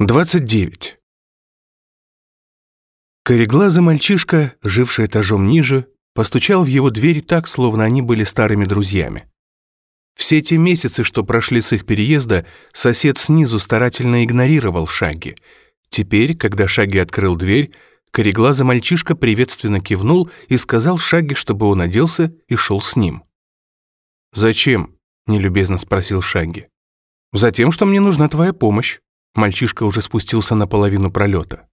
29. Кореглазый мальчишка, живший этажом ниже, постучал в его дверь так, словно они были старыми друзьями. Все те месяцы, что прошли с их переезда, сосед снизу старательно игнорировал Шаги. Теперь, когда Шаги открыл дверь, кореглазый мальчишка приветственно кивнул и сказал Шаги, чтобы он оделся и шел с ним. «Зачем?» — нелюбезно спросил Шаги. «Затем, что мне нужна твоя помощь». Мальчишка уже спустился на половину пролета.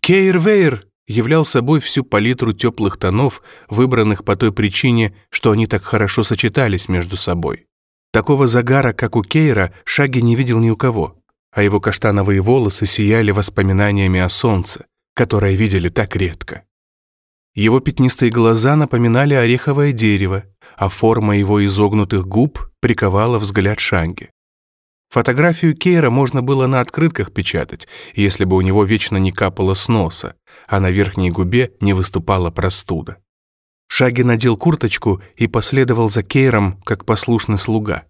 Кейр-вейр являл собой всю палитру теплых тонов, выбранных по той причине, что они так хорошо сочетались между собой. Такого загара, как у Кейра, Шаги не видел ни у кого, а его каштановые волосы сияли воспоминаниями о солнце, которое видели так редко. Его пятнистые глаза напоминали ореховое дерево, а форма его изогнутых губ приковала взгляд Шанги. Фотографию Кейра можно было на открытках печатать, если бы у него вечно не капало с носа, а на верхней губе не выступала простуда. Шаги надел курточку и последовал за Кейром, как послушный слуга.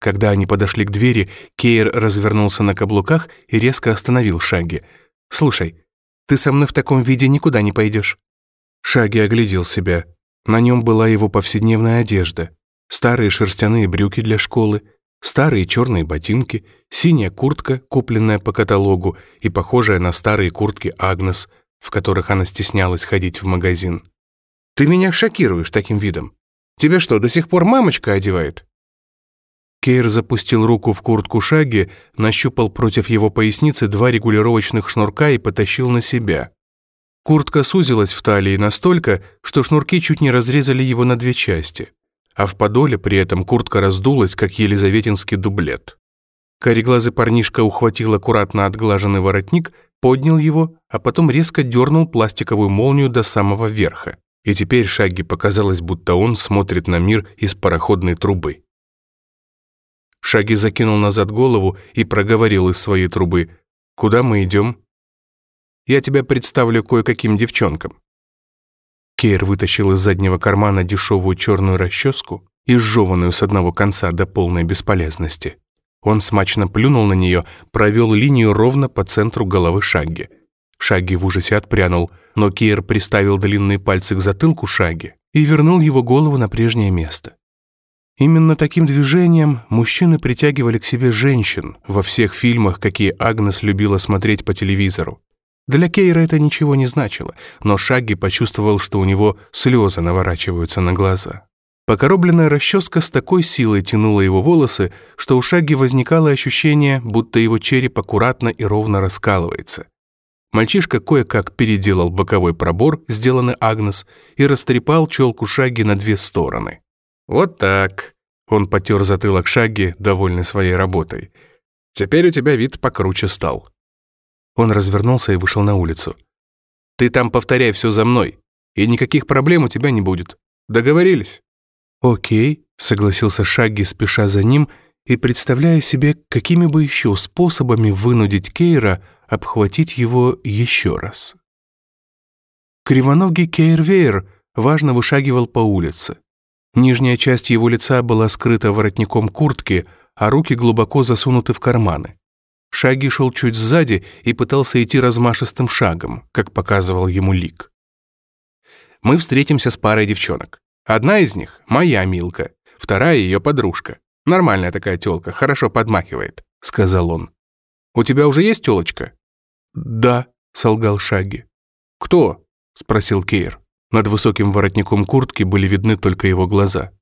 Когда они подошли к двери, Кейр развернулся на каблуках и резко остановил Шаги. «Слушай, ты со мной в таком виде никуда не пойдешь». Шаги оглядел себя. На нем была его повседневная одежда. Старые шерстяные брюки для школы, Старые черные ботинки, синяя куртка, купленная по каталогу и похожая на старые куртки Агнес, в которых она стеснялась ходить в магазин. «Ты меня шокируешь таким видом. Тебя что, до сих пор мамочка одевает?» Кейр запустил руку в куртку Шаги, нащупал против его поясницы два регулировочных шнурка и потащил на себя. Куртка сузилась в талии настолько, что шнурки чуть не разрезали его на две части а в подоле при этом куртка раздулась, как елизаветинский дублет. Кореглазый парнишка ухватил аккуратно отглаженный воротник, поднял его, а потом резко дернул пластиковую молнию до самого верха. И теперь Шаги показалось, будто он смотрит на мир из пароходной трубы. Шаги закинул назад голову и проговорил из своей трубы. «Куда мы идем?» «Я тебя представлю кое-каким девчонкам. Кейр вытащил из заднего кармана дешевую черную расческу, изжеванную с одного конца до полной бесполезности. Он смачно плюнул на нее, провел линию ровно по центру головы Шагги. Шагги в ужасе отпрянул, но Кейр приставил длинные пальцы к затылку Шагги и вернул его голову на прежнее место. Именно таким движением мужчины притягивали к себе женщин во всех фильмах, какие Агнес любила смотреть по телевизору. Для Кейра это ничего не значило, но Шагги почувствовал, что у него слезы наворачиваются на глаза. Покоробленная расческа с такой силой тянула его волосы, что у Шагги возникало ощущение, будто его череп аккуратно и ровно раскалывается. Мальчишка кое-как переделал боковой пробор, сделанный Агнес, и растрепал челку Шагги на две стороны. «Вот так», — он потер затылок Шагги, довольный своей работой. «Теперь у тебя вид покруче стал». Он развернулся и вышел на улицу. «Ты там повторяй все за мной, и никаких проблем у тебя не будет. Договорились?» «Окей», — согласился Шагги, спеша за ним, и представляя себе, какими бы еще способами вынудить Кейра обхватить его еще раз. Кривоногий Кейрвейр важно вышагивал по улице. Нижняя часть его лица была скрыта воротником куртки, а руки глубоко засунуты в карманы. Шаги шел чуть сзади и пытался идти размашистым шагом, как показывал ему Лик. Мы встретимся с парой девчонок. Одна из них — моя Милка, вторая — ее подружка. Нормальная такая тёлка, хорошо подмахивает», — сказал он. «У тебя уже есть тёлочка?» «Да», — солгал Шаги. «Кто?» — спросил Кейр. Над высоким воротником куртки были видны только его глаза.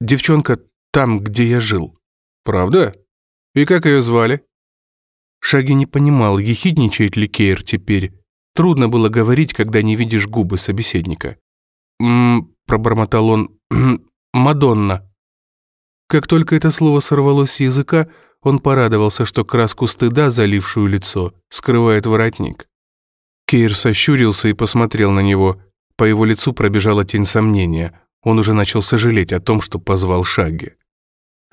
«Девчонка там, где я жил». «Правда? И как ее звали?» Шаги не понимал, ехидничает ли Кейр теперь. Трудно было говорить, когда не видишь губы собеседника. «М-м-м», пробормотал он, «Мадонна». Как только это слово сорвалось с языка, он порадовался, что краску стыда, залившую лицо, скрывает воротник. Кейр сощурился и посмотрел на него. По его лицу пробежала тень сомнения. Он уже начал сожалеть о том, что позвал Шаги.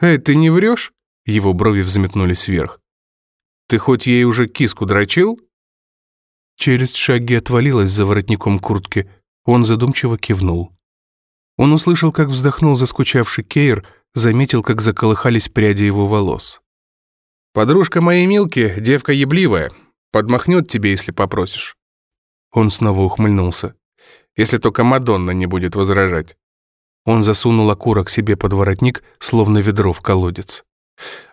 «Эй, ты не врешь?» Его брови взметнулись вверх. Ты хоть ей уже киску дрочил?» Челюсть Шаги отвалилась за воротником куртки. Он задумчиво кивнул. Он услышал, как вздохнул заскучавший Кейр, заметил, как заколыхались пряди его волос. Подружка моей Милки — девка ебливая. Подмахнет тебе, если попросишь». Он снова ухмыльнулся. «Если только Мадонна не будет возражать». Он засунул окурок себе под воротник, словно ведро в колодец.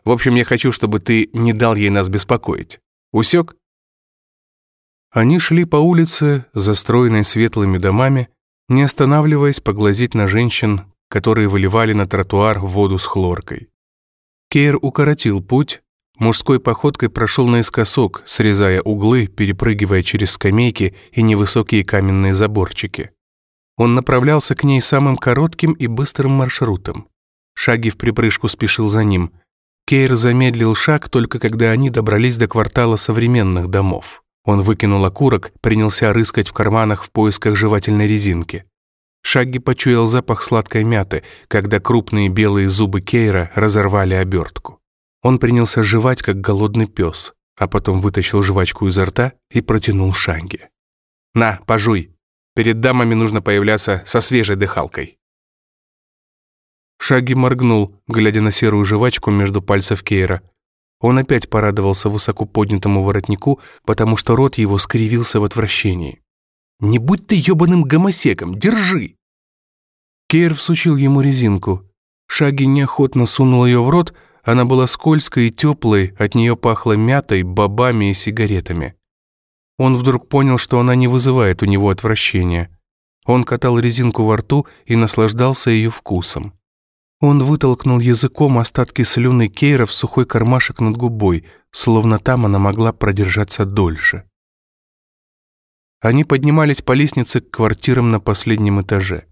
«В общем, я хочу, чтобы ты не дал ей нас беспокоить. Усек?» Они шли по улице, застроенной светлыми домами, не останавливаясь поглазеть на женщин, которые выливали на тротуар воду с хлоркой. Кейр укоротил путь, мужской походкой прошел наискосок, срезая углы, перепрыгивая через скамейки и невысокие каменные заборчики. Он направлялся к ней самым коротким и быстрым маршрутом. Шаги в припрыжку спешил за ним. Кейр замедлил шаг только когда они добрались до квартала современных домов. Он выкинул окурок, принялся рыскать в карманах в поисках жевательной резинки. Шагги почуял запах сладкой мяты, когда крупные белые зубы Кейра разорвали обертку. Он принялся жевать, как голодный пес, а потом вытащил жвачку изо рта и протянул Шагги. «На, пожуй. Перед дамами нужно появляться со свежей дыхалкой». Шаги моргнул, глядя на серую жвачку между пальцев Кейра. Он опять порадовался высоко поднятому воротнику, потому что рот его скривился в отвращении. «Не будь ты ёбаным гомосеком! Держи!» Кейр всучил ему резинку. Шаги неохотно сунул ее в рот, она была скользкой и теплой, от нее пахло мятой, бобами и сигаретами. Он вдруг понял, что она не вызывает у него отвращения. Он катал резинку во рту и наслаждался ее вкусом. Он вытолкнул языком остатки слюны Кейра в сухой кармашек над губой, словно там она могла продержаться дольше. Они поднимались по лестнице к квартирам на последнем этаже.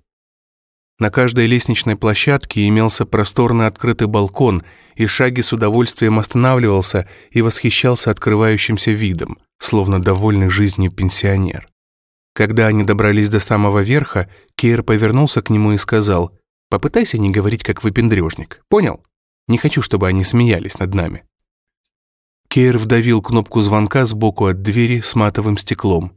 На каждой лестничной площадке имелся просторный открытый балкон, и Шаги с удовольствием останавливался и восхищался открывающимся видом, словно довольный жизнью пенсионер. Когда они добрались до самого верха, Кейр повернулся к нему и сказал, «Попытайся не говорить, как выпендрежник, понял? Не хочу, чтобы они смеялись над нами». Кейр вдавил кнопку звонка сбоку от двери с матовым стеклом.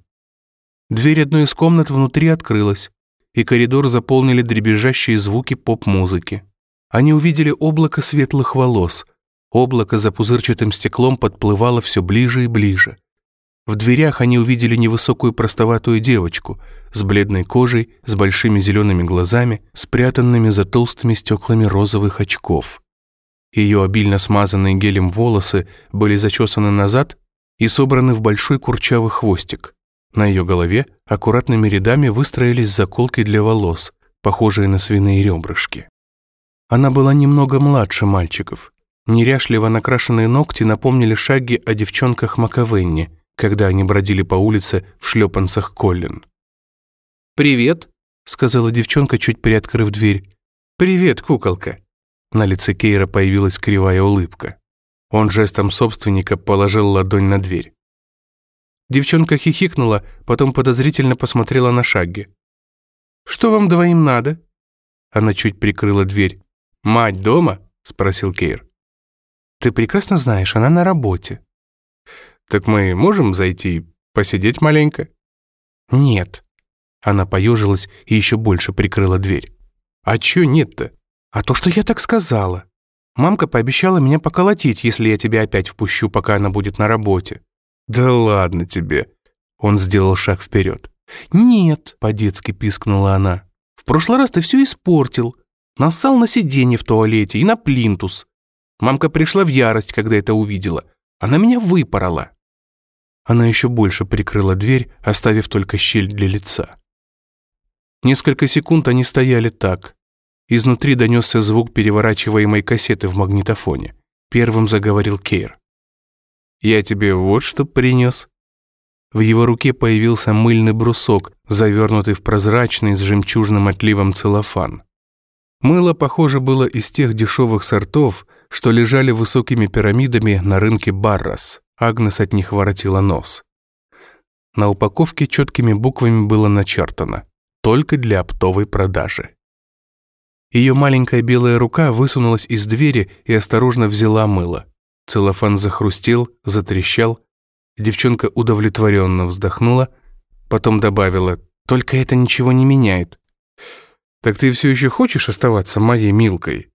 Дверь одной из комнат внутри открылась, и коридор заполнили дребезжащие звуки поп-музыки. Они увидели облако светлых волос. Облако за пузырчатым стеклом подплывало все ближе и ближе. В дверях они увидели невысокую простоватую девочку с бледной кожей, с большими зелеными глазами, спрятанными за толстыми стеклами розовых очков. Ее обильно смазанные гелем волосы были зачесаны назад и собраны в большой курчавый хвостик. На ее голове аккуратными рядами выстроились заколки для волос, похожие на свиные ребрышки. Она была немного младше мальчиков. Неряшливо накрашенные ногти напомнили шаги о девчонках Маковенни, когда они бродили по улице в шлепанцах Коллин. «Привет», — сказала девчонка, чуть приоткрыв дверь. «Привет, куколка». На лице Кейра появилась кривая улыбка. Он жестом собственника положил ладонь на дверь. Девчонка хихикнула, потом подозрительно посмотрела на Шагги. «Что вам двоим надо?» Она чуть прикрыла дверь. «Мать дома?» — спросил Кейр. «Ты прекрасно знаешь, она на работе». «Так мы можем зайти посидеть маленько?» «Нет». Она поежилась и еще больше прикрыла дверь. «А чё нет-то?» «А то, что я так сказала. Мамка пообещала меня поколотить, если я тебя опять впущу, пока она будет на работе. «Да ладно тебе!» Он сделал шаг вперед. «Нет!» — по-детски пискнула она. «В прошлый раз ты все испортил. Нассал на сиденье в туалете и на плинтус. Мамка пришла в ярость, когда это увидела. Она меня выпорола». Она еще больше прикрыла дверь, оставив только щель для лица. Несколько секунд они стояли так. Изнутри донесся звук переворачиваемой кассеты в магнитофоне. Первым заговорил Кейр. Я тебе вот что принес». В его руке появился мыльный брусок, завернутый в прозрачный с жемчужным отливом целлофан. Мыло, похоже, было из тех дешевых сортов, что лежали высокими пирамидами на рынке Баррас. Агнес от них воротила нос. На упаковке четкими буквами было начертано «Только для оптовой продажи». Ее маленькая белая рука высунулась из двери и осторожно взяла мыло. Целлофан захрустел, затрещал. Девчонка удовлетворенно вздохнула, потом добавила, «Только это ничего не меняет». «Так ты все еще хочешь оставаться моей Милкой?»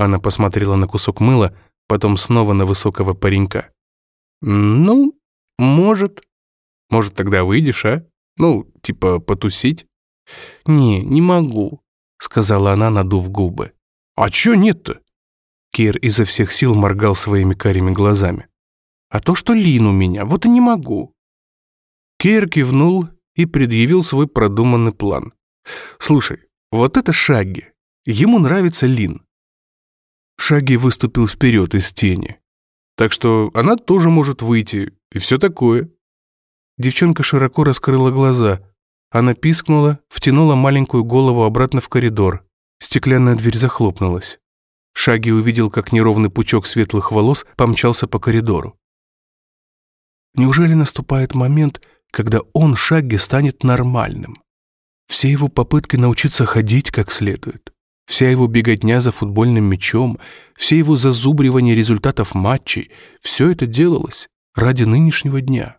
Она посмотрела на кусок мыла, потом снова на высокого паренька. «Ну, может. Может, тогда выйдешь, а? Ну, типа потусить?» «Не, не могу», — сказала она, надув губы. «А чё нет-то?» Кир изо всех сил моргал своими карими глазами. «А то, что Лин у меня, вот и не могу». Кир кивнул и предъявил свой продуманный план. «Слушай, вот это Шагги. Ему нравится Лин». Шагги выступил вперед из тени. Так что она тоже может выйти, и все такое. Девчонка широко раскрыла глаза. Она пискнула, втянула маленькую голову обратно в коридор. Стеклянная дверь захлопнулась. Шаги увидел, как неровный пучок светлых волос помчался по коридору. Неужели наступает момент, когда он, Шаги, станет нормальным? Все его попытки научиться ходить как следует, вся его беготня за футбольным мячом, все его зазубривание результатов матчей, все это делалось ради нынешнего дня.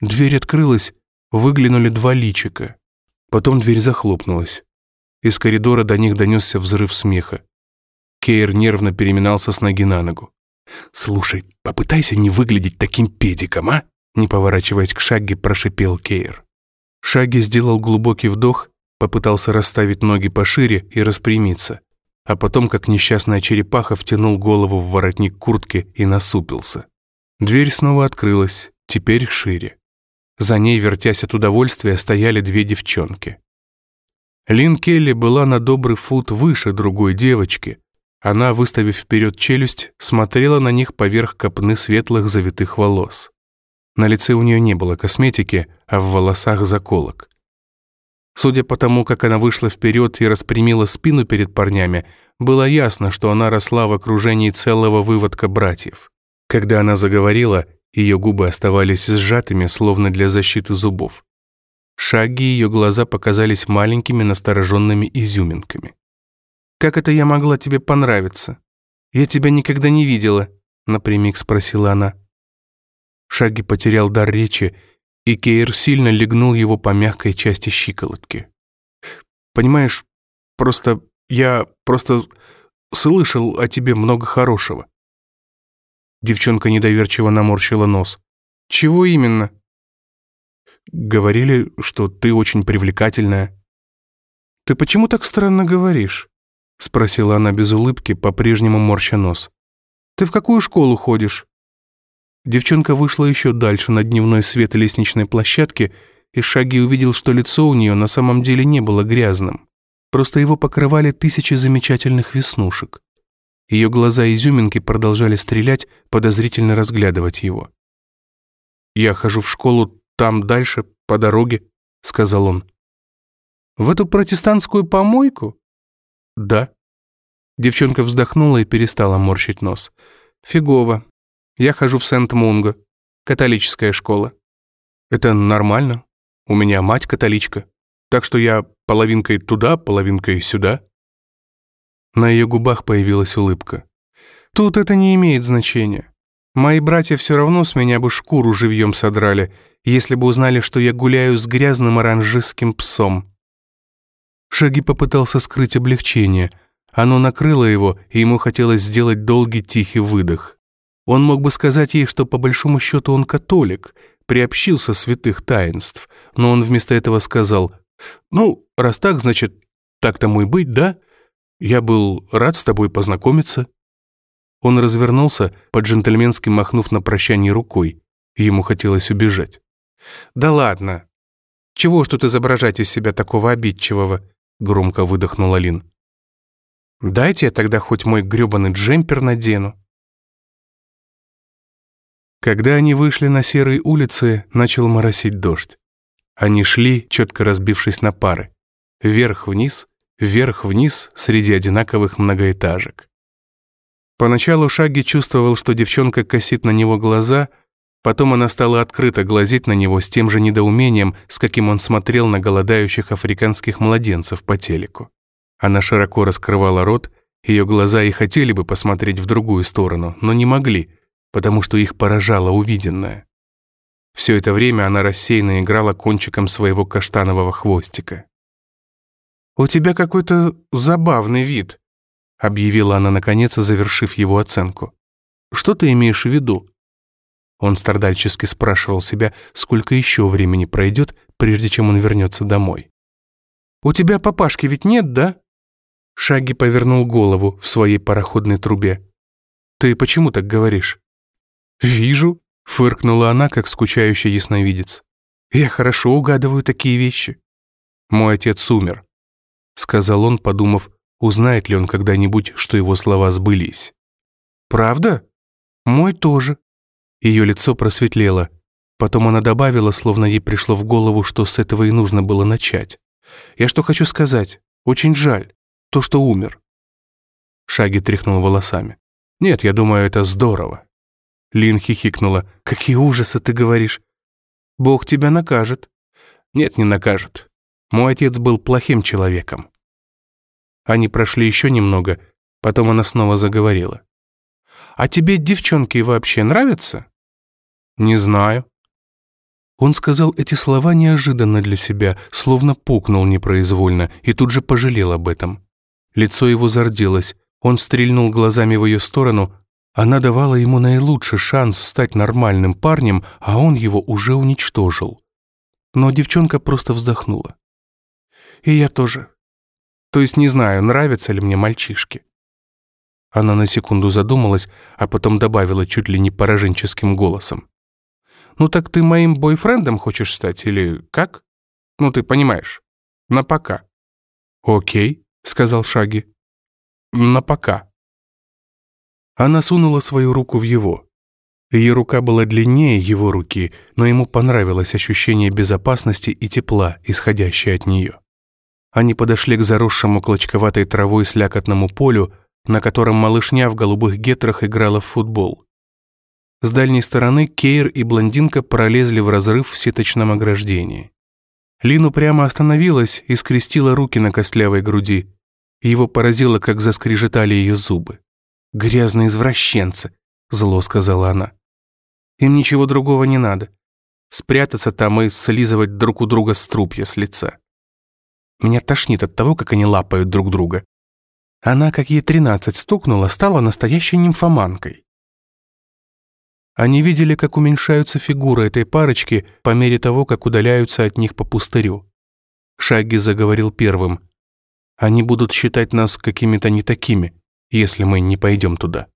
Дверь открылась, выглянули два личика. Потом дверь захлопнулась. Из коридора до них донесся взрыв смеха. Кейр нервно переминался с ноги на ногу. «Слушай, попытайся не выглядеть таким педиком, а?» Не поворачиваясь к Шагге, прошипел Кейр. Шагги сделал глубокий вдох, попытался расставить ноги пошире и распрямиться, а потом, как несчастная черепаха, втянул голову в воротник куртки и насупился. Дверь снова открылась, теперь шире. За ней, вертясь от удовольствия, стояли две девчонки. Лин Келли была на добрый фут выше другой девочки. Она, выставив вперед челюсть, смотрела на них поверх копны светлых завитых волос. На лице у нее не было косметики, а в волосах заколок. Судя по тому, как она вышла вперед и распрямила спину перед парнями, было ясно, что она росла в окружении целого выводка братьев. Когда она заговорила, ее губы оставались сжатыми, словно для защиты зубов. Шаги ее глаза показались маленькими настороженными изюминками. «Как это я могла тебе понравиться? Я тебя никогда не видела», — напрямик спросила она. Шаги потерял дар речи, и Кейр сильно легнул его по мягкой части щиколотки. «Понимаешь, просто я просто слышал о тебе много хорошего». Девчонка недоверчиво наморщила нос. «Чего именно?» Говорили, что ты очень привлекательная». «Ты почему так странно говоришь?» — спросила она без улыбки, по-прежнему морща нос. «Ты в какую школу ходишь?» Девчонка вышла еще дальше на дневной свет лестничной площадки, и Шаги увидел, что лицо у нее на самом деле не было грязным. Просто его покрывали тысячи замечательных веснушек. Ее глаза-изюминки продолжали стрелять, подозрительно разглядывать его. «Я хожу в школу там дальше, по дороге», — сказал он. «В эту протестантскую помойку?» «Да». Девчонка вздохнула и перестала морщить нос. «Фигово. Я хожу в Сент-Мунго. Католическая школа. Это нормально. У меня мать католичка. Так что я половинкой туда, половинкой сюда». На ее губах появилась улыбка. «Тут это не имеет значения. Мои братья все равно с меня бы шкуру живьем содрали, если бы узнали, что я гуляю с грязным оранжистским псом. Шаги попытался скрыть облегчение. Оно накрыло его, и ему хотелось сделать долгий тихий выдох. Он мог бы сказать ей, что по большому счету он католик, приобщился святых таинств, но он вместо этого сказал, «Ну, раз так, значит, так тому и быть, да? Я был рад с тобой познакомиться». Он развернулся, по-джентльменски махнув на прощание рукой. Ему хотелось убежать. «Да ладно! Чего ж тут изображать из себя такого обидчивого?» Громко выдохнула Лин. «Дайте я тогда хоть мой грёбаный джемпер надену». Когда они вышли на серые улицы, начал моросить дождь. Они шли, четко разбившись на пары. Вверх-вниз, вверх-вниз среди одинаковых многоэтажек. Поначалу Шаги чувствовал, что девчонка косит на него глаза, потом она стала открыто глазеть на него с тем же недоумением, с каким он смотрел на голодающих африканских младенцев по телеку. Она широко раскрывала рот, ее глаза и хотели бы посмотреть в другую сторону, но не могли, потому что их поражало увиденное. Все это время она рассеянно играла кончиком своего каштанового хвостика. «У тебя какой-то забавный вид», — объявила она наконец, завершив его оценку. «Что ты имеешь в виду?» Он страдальчески спрашивал себя, сколько еще времени пройдет, прежде чем он вернется домой. «У тебя папашки ведь нет, да?» Шаги повернул голову в своей пароходной трубе. «Ты почему так говоришь?» «Вижу», — фыркнула она, как скучающий ясновидец. «Я хорошо угадываю такие вещи». «Мой отец умер», — сказал он, подумав, узнает ли он когда-нибудь, что его слова сбылись. «Правда? Мой тоже». Ее лицо просветлело. Потом она добавила, словно ей пришло в голову, что с этого и нужно было начать. «Я что хочу сказать? Очень жаль. То, что умер». Шаги тряхнул волосами. «Нет, я думаю, это здорово». Лин хихикнула. «Какие ужасы ты говоришь? Бог тебя накажет». «Нет, не накажет. Мой отец был плохим человеком». Они прошли еще немного, потом она снова заговорила. «А тебе девчонки вообще нравятся?» «Не знаю». Он сказал эти слова неожиданно для себя, словно пукнул непроизвольно, и тут же пожалел об этом. Лицо его зарделось, он стрельнул глазами в ее сторону, она давала ему наилучший шанс стать нормальным парнем, а он его уже уничтожил. Но девчонка просто вздохнула. «И я тоже. То есть не знаю, нравятся ли мне мальчишки». Она на секунду задумалась, а потом добавила чуть ли не пораженческим голосом. «Ну так ты моим бойфрендом хочешь стать или как? Ну ты понимаешь. На пока». «Окей», — сказал Шаги. «На пока». Она сунула свою руку в его. Ее рука была длиннее его руки, но ему понравилось ощущение безопасности и тепла, исходящее от нее. Они подошли к заросшему клочковатой травой слякотному полю, на котором малышня в голубых гетрах играла в футбол. С дальней стороны Кейр и блондинка пролезли в разрыв в сеточном ограждении. Лину прямо остановилась и скрестила руки на костлявой груди. Его поразило, как заскрежетали ее зубы. «Грязные извращенцы», — зло сказала она. «Им ничего другого не надо. Спрятаться там и слизывать друг у друга струпья с лица. Меня тошнит от того, как они лапают друг друга. Она, как ей тринадцать стукнула, стала настоящей нимфоманкой. Они видели, как уменьшаются фигуры этой парочки по мере того, как удаляются от них по пустырю. Шаги заговорил первым. «Они будут считать нас какими-то не такими если мы не пойдем туда».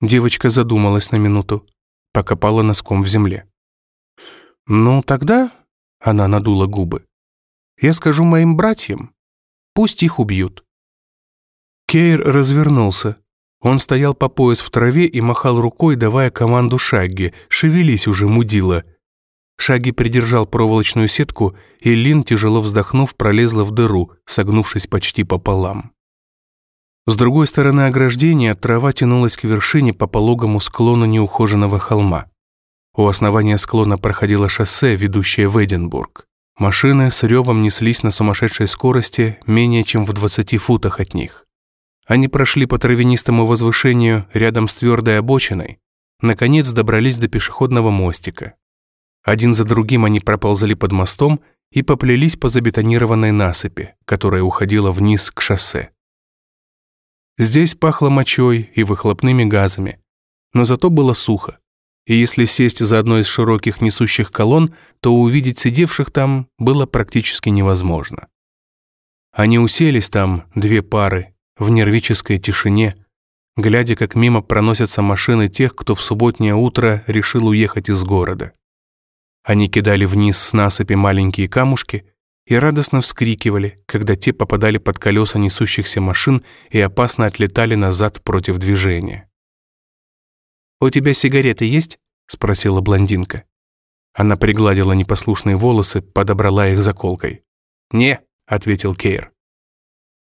Девочка задумалась на минуту, покопала носком в земле. «Ну, тогда...» — она надула губы. «Я скажу моим братьям, пусть их убьют». Кейр развернулся. Он стоял по пояс в траве и махал рукой, давая команду Шагги. «Шевелись уже, мудила!» Шаги придержал проволочную сетку, и Лин, тяжело вздохнув, пролезла в дыру, согнувшись почти пополам. С другой стороны ограждения трава тянулась к вершине по пологому склону неухоженного холма. У основания склона проходило шоссе, ведущее в Эдинбург. Машины с ревом неслись на сумасшедшей скорости менее чем в 20 футах от них. Они прошли по травянистому возвышению рядом с твердой обочиной, наконец добрались до пешеходного мостика. Один за другим они проползли под мостом и поплелись по забетонированной насыпи, которая уходила вниз к шоссе. Здесь пахло мочой и выхлопными газами, но зато было сухо. И если сесть за одной из широких несущих колонн, то увидеть сидевших там было практически невозможно. Они уселись там, две пары, в нервической тишине, глядя, как мимо проносятся машины тех, кто в субботнее утро решил уехать из города. Они кидали вниз с насыпи маленькие камушки, и радостно вскрикивали, когда те попадали под колеса несущихся машин и опасно отлетали назад против движения. «У тебя сигареты есть?» — спросила блондинка. Она пригладила непослушные волосы, подобрала их заколкой. «Не», — ответил Кейр.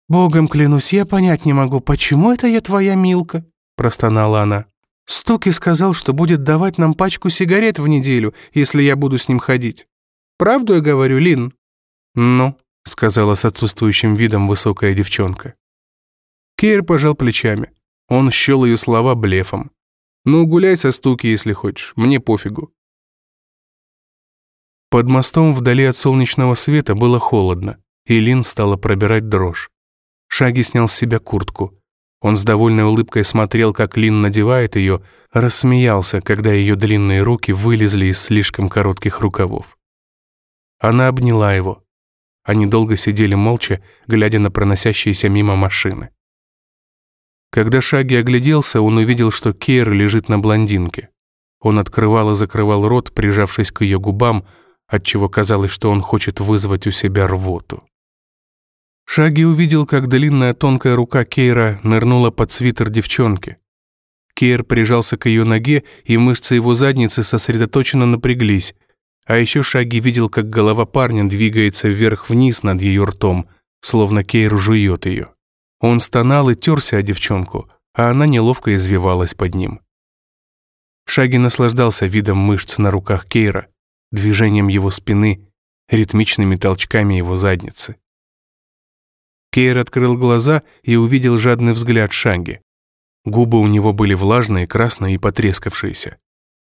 «Богом клянусь, я понять не могу, почему это я твоя Милка?» — простонала она. «Стуки сказал, что будет давать нам пачку сигарет в неделю, если я буду с ним ходить. Правду я говорю, Лин?» «Ну», — сказала с отсутствующим видом высокая девчонка. Кейр пожал плечами. Он счел ее слова блефом. «Ну, гуляй со стуки, если хочешь, мне пофигу». Под мостом вдали от солнечного света было холодно, и Лин стала пробирать дрожь. Шаги снял с себя куртку. Он с довольной улыбкой смотрел, как Лин надевает ее, рассмеялся, когда ее длинные руки вылезли из слишком коротких рукавов. Она обняла его. Они долго сидели молча, глядя на проносящиеся мимо машины. Когда Шаги огляделся, он увидел, что Кейр лежит на блондинке. Он открывал и закрывал рот, прижавшись к ее губам, отчего казалось, что он хочет вызвать у себя рвоту. Шаги увидел, как длинная тонкая рука Кейра нырнула под свитер девчонки. Кейр прижался к ее ноге, и мышцы его задницы сосредоточенно напряглись. А еще Шаги видел, как голова парня двигается вверх-вниз над ее ртом, словно Кейр жует ее. Он стонал и терся о девчонку, а она неловко извивалась под ним. Шаги наслаждался видом мышц на руках Кейра, движением его спины, ритмичными толчками его задницы. Кейр открыл глаза и увидел жадный взгляд Шанги. Губы у него были влажные, красные и потрескавшиеся.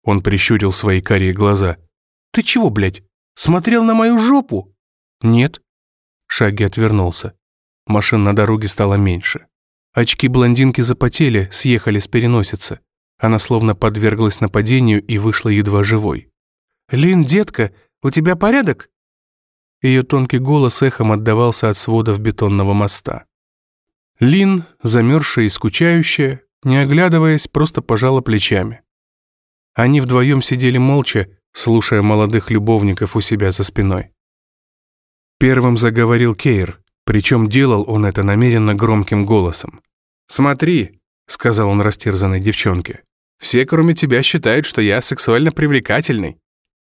Он прищурил свои карие глаза. «Ты чего, блядь, смотрел на мою жопу?» «Нет». Шаги отвернулся. Машин на дороге стало меньше. Очки блондинки запотели, съехали с переносицы. Она словно подверглась нападению и вышла едва живой. «Лин, детка, у тебя порядок?» Ее тонкий голос эхом отдавался от сводов бетонного моста. Лин, замерзшая и скучающая, не оглядываясь, просто пожала плечами. Они вдвоем сидели молча, слушая молодых любовников у себя за спиной. Первым заговорил Кейр, причем делал он это намеренно громким голосом. «Смотри», — сказал он растерзанной девчонке, «все, кроме тебя, считают, что я сексуально привлекательный».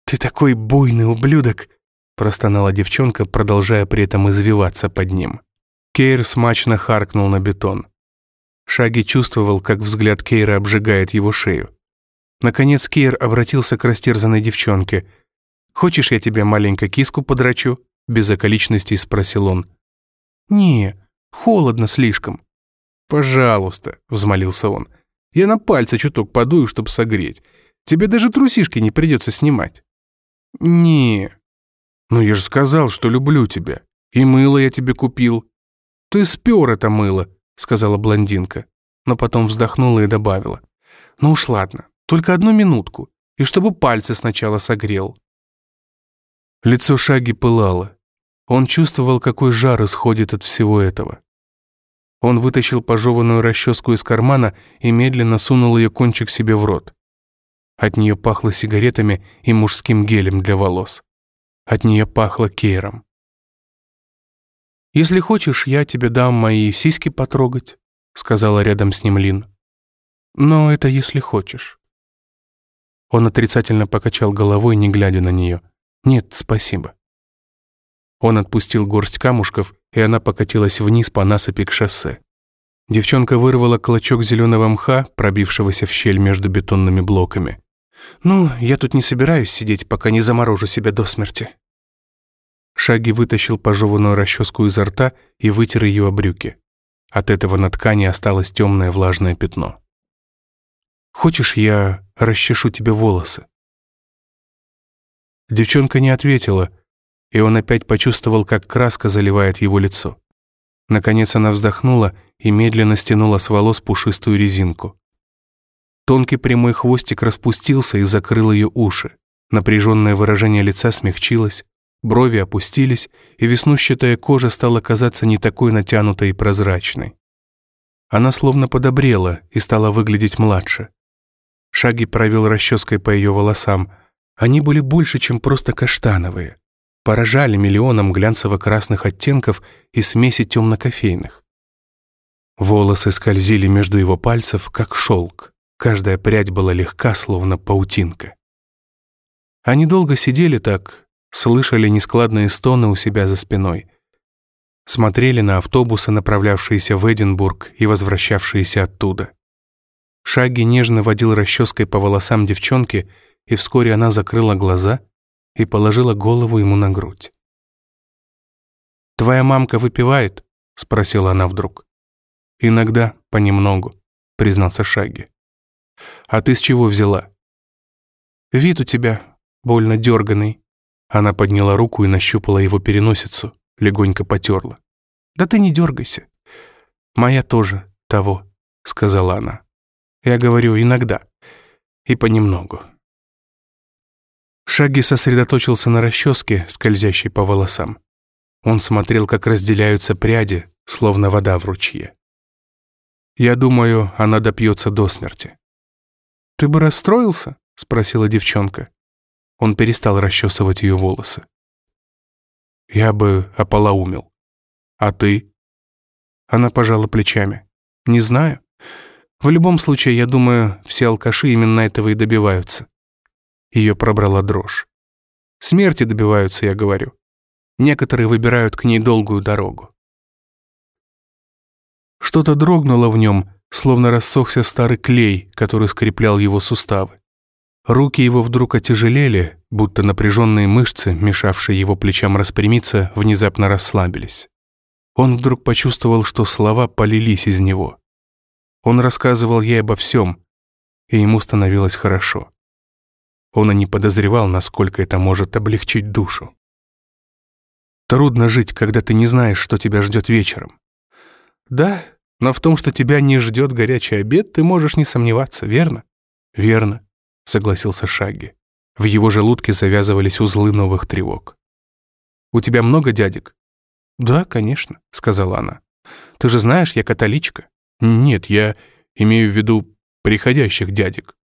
«Ты такой буйный ублюдок», простонала девчонка, продолжая при этом извиваться под ним. Кейр смачно харкнул на бетон. Шаги чувствовал, как взгляд Кейра обжигает его шею. Наконец Кейр обратился к растерзанной девчонке. «Хочешь, я тебе маленько киску подрачу?» Без околичностей спросил он. «Не, холодно слишком». «Пожалуйста», — взмолился он. «Я на пальцы чуток подую, чтобы согреть. Тебе даже трусишки не придется снимать». «Не», «Ну я же сказал, что люблю тебя. И мыло я тебе купил». «Ты спер это мыло», — сказала блондинка. Но потом вздохнула и добавила. «Ну уж ладно, только одну минутку. И чтобы пальцы сначала согрел». Лицо Шаги пылало. Он чувствовал, какой жар исходит от всего этого. Он вытащил пожеванную расческу из кармана и медленно сунул ее кончик себе в рот. От нее пахло сигаретами и мужским гелем для волос. От нее пахло кейром. «Если хочешь, я тебе дам мои сиськи потрогать», сказала рядом с ним Лин. «Но это если хочешь». Он отрицательно покачал головой, не глядя на нее. «Нет, спасибо». Он отпустил горсть камушков, и она покатилась вниз по насыпи к шоссе. Девчонка вырвала клочок зеленого мха, пробившегося в щель между бетонными блоками. «Ну, я тут не собираюсь сидеть, пока не заморожу себя до смерти». Шаги вытащил пожеванную расческу изо рта и вытер ее о брюки. От этого на ткани осталось темное влажное пятно. «Хочешь, я расчешу тебе волосы?» Девчонка не ответила, и он опять почувствовал, как краска заливает его лицо. Наконец она вздохнула и медленно стянула с волос пушистую резинку. Тонкий прямой хвостик распустился и закрыл ее уши. Напряженное выражение лица смягчилось, брови опустились, и веснущатая кожа стала казаться не такой натянутой и прозрачной. Она словно подобрела и стала выглядеть младше. Шаги провел расческой по ее волосам. Они были больше, чем просто каштановые. Поражали миллионом глянцево-красных оттенков и смеси темно-кофейных. Волосы скользили между его пальцев, как шелк. Каждая прядь была легка, словно паутинка. Они долго сидели так, слышали нескладные стоны у себя за спиной. Смотрели на автобусы, направлявшиеся в Эдинбург и возвращавшиеся оттуда. Шаги нежно водил расческой по волосам девчонки, и вскоре она закрыла глаза и положила голову ему на грудь. «Твоя мамка выпивает?» — спросила она вдруг. «Иногда, понемногу», — признался Шаги. «А ты с чего взяла?» «Вид у тебя больно дерганый», она подняла руку и нащупала его переносицу, легонько потерла. «Да ты не дергайся. Моя тоже того», — сказала она. «Я говорю иногда и понемногу». Шаги сосредоточился на расческе, скользящей по волосам. Он смотрел, как разделяются пряди, словно вода в ручье. «Я думаю, она допьется до смерти». «Ты бы расстроился?» — спросила девчонка. Он перестал расчесывать ее волосы. «Я бы ополоумел. А ты?» Она пожала плечами. «Не знаю. В любом случае, я думаю, все алкаши именно этого и добиваются». Ее пробрала дрожь. «Смерти добиваются, я говорю. Некоторые выбирают к ней долгую дорогу». Что-то дрогнуло в нем, словно рассохся старый клей, который скреплял его суставы. Руки его вдруг отяжелели, будто напряженные мышцы, мешавшие его плечам распрямиться, внезапно расслабились. Он вдруг почувствовал, что слова полились из него. Он рассказывал ей обо всем, и ему становилось хорошо. Он и не подозревал, насколько это может облегчить душу. Трудно жить, когда ты не знаешь, что тебя ждет вечером. Да, но в том, что тебя не ждет горячий обед, ты можешь не сомневаться, верно? Верно согласился Шаги. В его желудке завязывались узлы новых тревог. «У тебя много дядек?» «Да, конечно», — сказала она. «Ты же знаешь, я католичка». «Нет, я имею в виду приходящих дядек».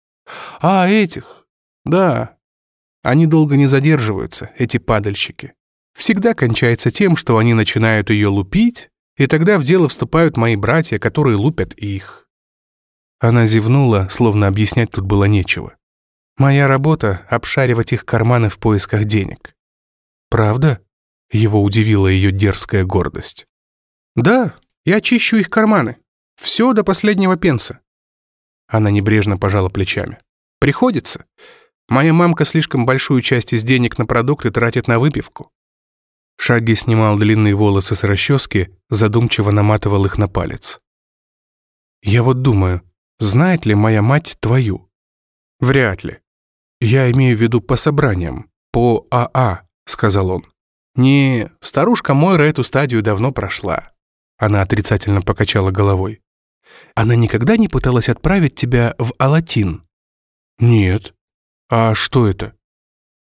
«А, этих? Да. Они долго не задерживаются, эти падальщики. Всегда кончается тем, что они начинают ее лупить, и тогда в дело вступают мои братья, которые лупят их». Она зевнула, словно объяснять тут было нечего. Моя работа — обшаривать их карманы в поисках денег. Правда? Его удивила ее дерзкая гордость. Да, я чищу их карманы. Все до последнего пенса. Она небрежно пожала плечами. Приходится. Моя мамка слишком большую часть из денег на продукты тратит на выпивку. Шаги снимал длинные волосы с расчески, задумчиво наматывал их на палец. «Я вот думаю, знает ли моя мать твою?» «Вряд ли. «Я имею в виду по собраниям, по АА», а», — сказал он. «Не, старушка Мойра эту стадию давно прошла». Она отрицательно покачала головой. «Она никогда не пыталась отправить тебя в Алатин?» «Нет. А что это?»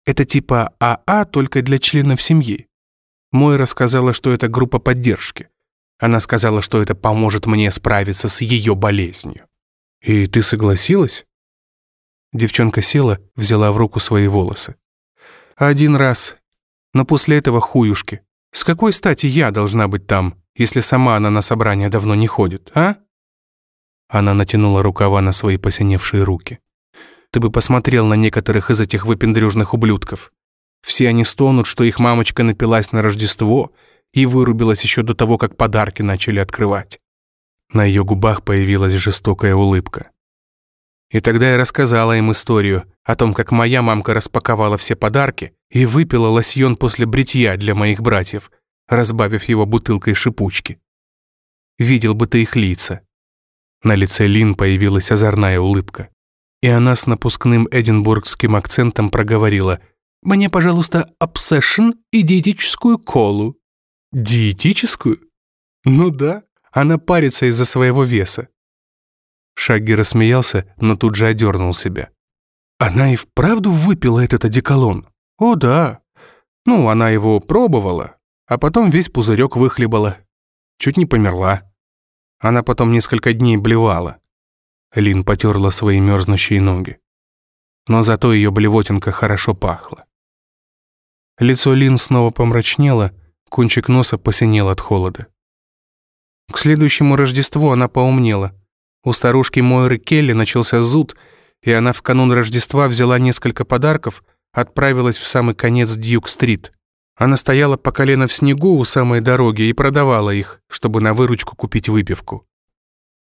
«Это типа АА, а, только для членов семьи. Мойра сказала, что это группа поддержки. Она сказала, что это поможет мне справиться с ее болезнью». «И ты согласилась?» Девчонка села, взяла в руку свои волосы. «Один раз. Но после этого хуюшки. С какой стати я должна быть там, если сама она на собрание давно не ходит, а?» Она натянула рукава на свои посиневшие руки. «Ты бы посмотрел на некоторых из этих выпендрюжных ублюдков. Все они стонут, что их мамочка напилась на Рождество и вырубилась еще до того, как подарки начали открывать». На ее губах появилась жестокая улыбка. И тогда я рассказала им историю о том, как моя мамка распаковала все подарки и выпила лосьон после бритья для моих братьев, разбавив его бутылкой шипучки. Видел бы ты их лица. На лице Лин появилась озорная улыбка. И она с напускным эдинбургским акцентом проговорила «Мне, пожалуйста, обсессион и диетическую колу». «Диетическую?» «Ну да, она парится из-за своего веса. Шагги рассмеялся, но тут же одернул себя. Она и вправду выпила этот одеколон? О, да. Ну, она его пробовала, а потом весь пузырек выхлебала. Чуть не померла. Она потом несколько дней блевала. Лин потерла свои мерзнущие ноги. Но зато ее блевотинка хорошо пахла. Лицо Лин снова помрачнело, кончик носа посинел от холода. К следующему Рождеству она поумнела — у старушки Мойры Келли начался зуд, и она в канун Рождества взяла несколько подарков, отправилась в самый конец Дьюк-стрит. Она стояла по колено в снегу у самой дороги и продавала их, чтобы на выручку купить выпивку.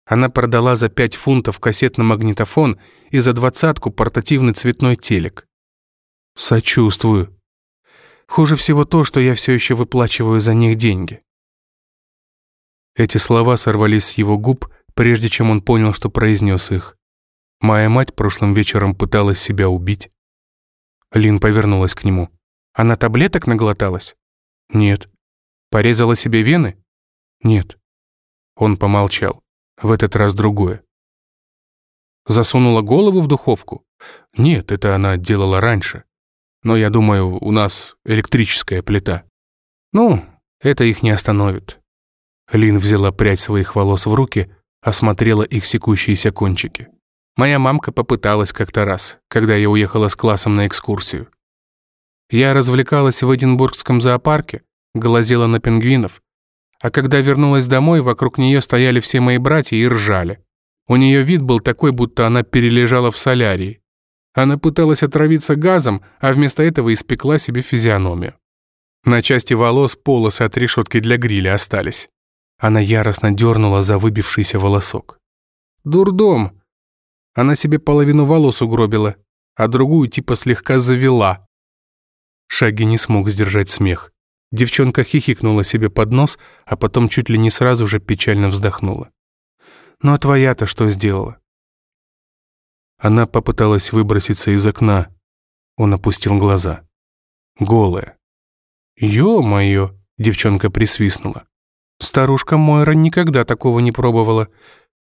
Она продала за 5 фунтов кассетный магнитофон и за двадцатку портативный цветной телек. Сочувствую. Хуже всего то, что я все еще выплачиваю за них деньги. Эти слова сорвались с его губ, прежде чем он понял, что произнес их. Моя мать прошлым вечером пыталась себя убить. Лин повернулась к нему. Она таблеток наглоталась? Нет. Порезала себе вены? Нет. Он помолчал. В этот раз другое. Засунула голову в духовку? Нет, это она делала раньше. Но я думаю, у нас электрическая плита. Ну, это их не остановит. Лин взяла прядь своих волос в руки, осмотрела их секущиеся кончики. Моя мамка попыталась как-то раз, когда я уехала с классом на экскурсию. Я развлекалась в Эдинбургском зоопарке, глазела на пингвинов, а когда вернулась домой, вокруг нее стояли все мои братья и ржали. У нее вид был такой, будто она перележала в солярии. Она пыталась отравиться газом, а вместо этого испекла себе физиономию. На части волос полосы от решетки для гриля остались. Она яростно дернула за выбившийся волосок. «Дурдом!» Она себе половину волос угробила, а другую типа слегка завела. Шаги не смог сдержать смех. Девчонка хихикнула себе под нос, а потом чуть ли не сразу же печально вздохнула. «Ну а твоя-то что сделала?» Она попыталась выброситься из окна. Он опустил глаза. Голая. «Ё-моё!» — девчонка присвистнула. «Старушка Мойра никогда такого не пробовала.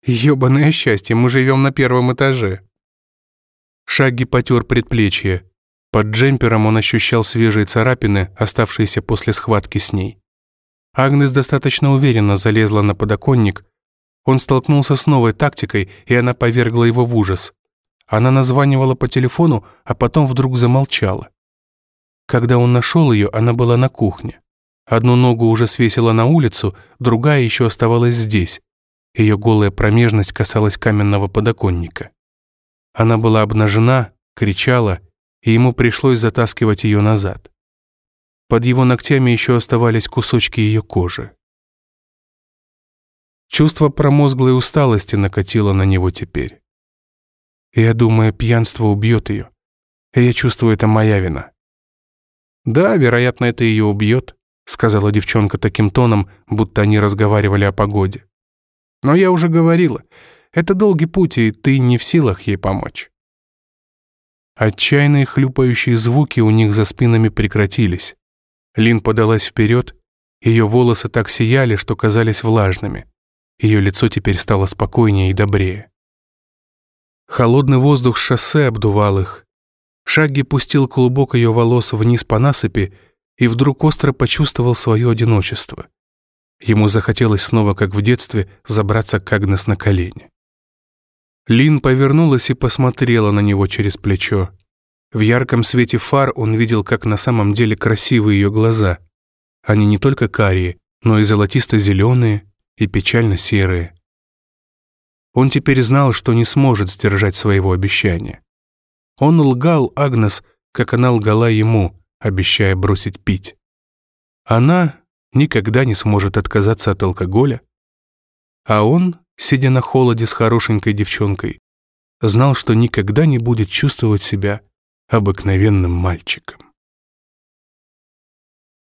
Ёбаное счастье, мы живем на первом этаже». Шаги потер предплечье. Под джемпером он ощущал свежие царапины, оставшиеся после схватки с ней. Агнес достаточно уверенно залезла на подоконник, он столкнулся с новой тактикой, и она повергла его в ужас. Она названивала по телефону, а потом вдруг замолчала. Когда он нашел ее, она была на кухне. Одну ногу уже свесила на улицу, другая еще оставалась здесь. Ее голая промежность касалась каменного подоконника. Она была обнажена, кричала, и ему пришлось затаскивать ее назад. Под его ногтями еще оставались кусочки ее кожи. Чувство промозглой усталости накатило на него теперь. Я думаю, пьянство убьет ее. Я чувствую, это моя вина. Да, вероятно, это ее убьет, сказала девчонка таким тоном, будто они разговаривали о погоде. Но я уже говорила, это долгий путь, и ты не в силах ей помочь. Отчаянные хлюпающие звуки у них за спинами прекратились. Лин подалась вперед, ее волосы так сияли, что казались влажными. Ее лицо теперь стало спокойнее и добрее. Холодный воздух шоссе обдувал их. Шагги пустил клубок ее волос вниз по насыпи и вдруг остро почувствовал свое одиночество. Ему захотелось снова, как в детстве, забраться к Агнес на колени. Лин повернулась и посмотрела на него через плечо. В ярком свете фар он видел, как на самом деле красивы ее глаза. Они не только карие, но и золотисто-зеленые, и печально серые. Он теперь знал, что не сможет сдержать своего обещания. Он лгал Агнес, как она лгала ему, обещая бросить пить. Она никогда не сможет отказаться от алкоголя, а он, сидя на холоде с хорошенькой девчонкой, знал, что никогда не будет чувствовать себя обыкновенным мальчиком.